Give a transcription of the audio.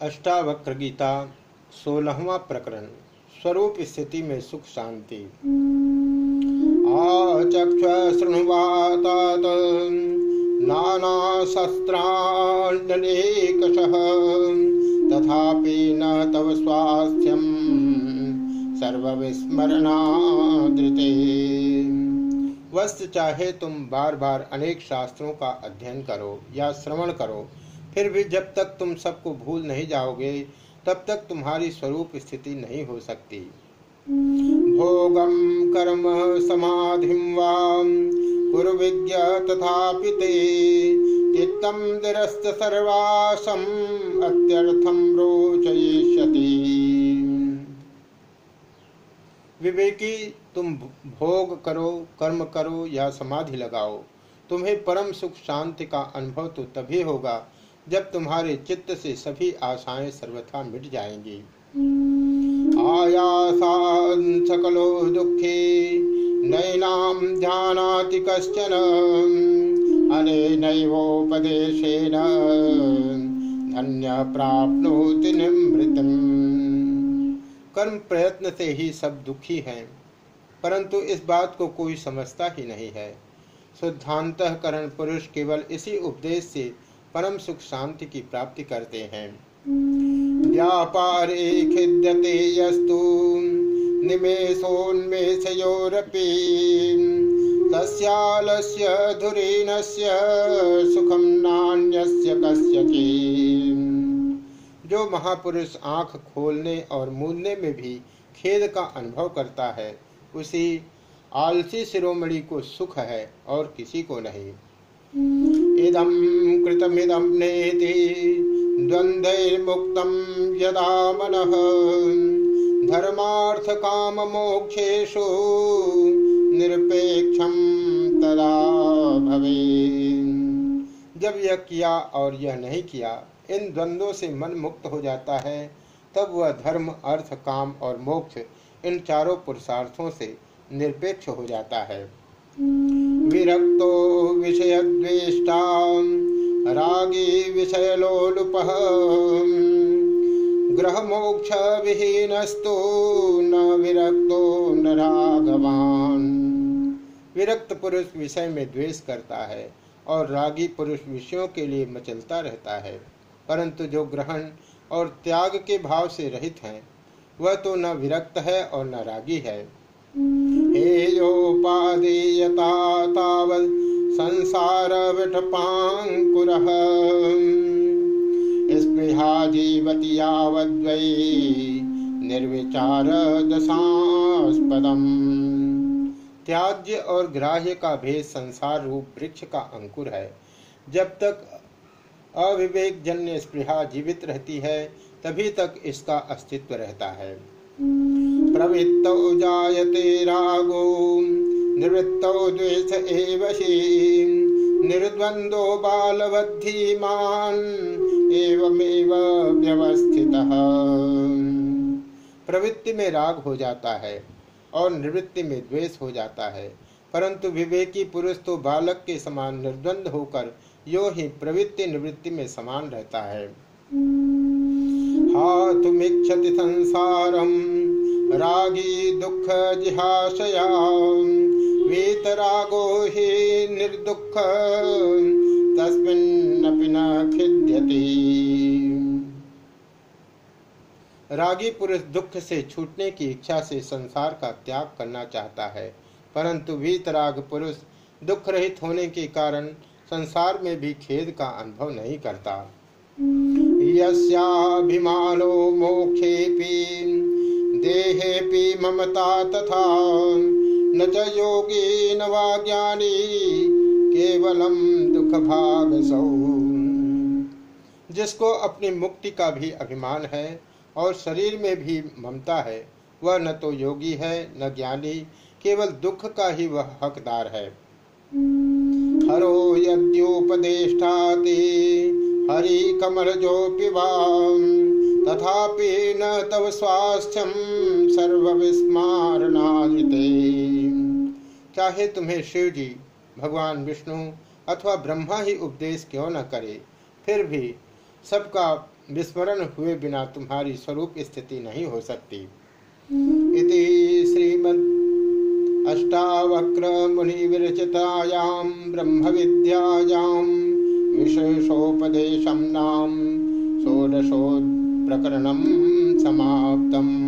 अष्टावक्र गीता सोलहवा प्रकरण, स्वरूप स्थिति में सुख शांति। तथापि न तव स्वास्थ्यम सर्वविस्मरणादृते। वस्त चाहे तुम बार बार अनेक शास्त्रों का अध्ययन करो या श्रवण करो फिर भी जब तक तुम सबको भूल नहीं जाओगे, तब तक तुम्हारी स्वरूप स्थिति नहीं हो सकती। भोगम कर्म समाधि विवेकी, तुम भोग करो, कर्म करो या समाधि लगाओ, तुम्हें परम सुख शांति का अनुभव तो तभी होगा जब तुम्हारे चित्त से सभी आशाएँ सर्वथा मिट जाएँगी। आयासान दुखे नैनाम ध्यानाति कश्चन। अने नैवोपदेशेन धन्य निमृतम। कर्म प्रयत्न से ही सब दुखी हैं, परंतु इस बात को कोई समझता ही नहीं है। शुद्धांतकरण पुरुष केवल इसी उपदेश से परम सुख शांति की प्राप्ति करते हैं। व्यापारे खिद्यते यस्तु निमेषोन्मेषयोरपि। तस्यालस्य धुरीनस्य सुखम नान्यस्य कस्यचित् जो महापुरुष आँख खोलने और मूंदने में भी खेद का अनुभव करता है उसी आलसी शिरोमणि को सुख है और किसी को नहीं। इदम कृतमिदम नेति द्वंद्वैर्मुक्तम यदा मनः धर्मार्थ काम मोक्षेशु निरपेक्षम तदा भवे जब यह किया और यह नहीं किया, इन द्वंद्वों से मन मुक्त हो जाता है, तब वह धर्म, अर्थ, काम और मोक्ष इन चारों पुरुषार्थों से निरपेक्ष हो जाता है। विरक्तो विषय द्वेष्टा रागी विषयलोलुप। ग्रह मोक्ष विहीनस्तु न विरक्तो न राघवान विरक्त पुरुष विषय में द्वेष करता है और रागी पुरुष विषयों के लिए मचलता रहता है, परंतु जो ग्रहण और त्याग के भाव से रहित हैं, वह तो न विरक्त है और न रागी है। हेयोपादेयता तावत् संसार विठपाङ्कुरः स्पृहा जीवति यावद्वै निर्विचार दशास्पदम त्याज्य और ग्राह्य का भेद संसार रूप वृक्ष का अंकुर है। जब तक अविवेक जन्य स्पृहा जीवित रहती है, तभी तक इसका अस्तित्व रहता है। प्रवृत्तौ जायते रागो, निवृत्तौ द्वेष एव निर्द्वंदो बालवद्धीमान, एवमेव व्यवस्थितः। प्रवृत्ति में राग हो जाता है और निवृत्ति में द्वेष हो जाता है। परंतु विवेकी पुरुष तो बालक के समान निर्द्वंद होकर यो ही प्रवृत्ति निवृत्ति में समान रहता है। हातुमिच्छति संसारम। रागी दुख जिहाशया वीतरागो ही निर्दुख, तस्मिन्नपि न खिद्यति। रागी पुरुष दुख से छूटने की इच्छा से संसार का त्याग करना चाहता है, परंतु वीतराग पुरुष दुख रहित होने के कारण संसार में भी खेद का अनुभव नहीं करता। यस्याभिमानो मोक्षेपि देहेपि ममता तथा न च योगी न वा ज्ञानी केवलम दुख भाग सौ जिसको अपनी मुक्ति का भी अभिमान है और शरीर में भी ममता है, वह न तो योगी है, न ज्ञानी, केवल दुख का ही वह हकदार है। हरो यद्योपदेष्टाति, हरि कमल जो पिबा तथापि न तव स्वास्थ्यम सर्वविस्मारणाजिते चाहे तुम्हें शिव जी भगवान विष्णु अथवा ब्रह्मा ही उपदेश क्यों न करे, फिर भी सबका विस्मरण हुए बिना तुम्हारी स्वरूप स्थिति नहीं हो सकती। इति श्रीमद अष्टावक्र मुनि विरचितायाम ब्रह्म विद्यायाम विशेषोपदेशम नाम षोडशो प्रकरणम समाप्तम।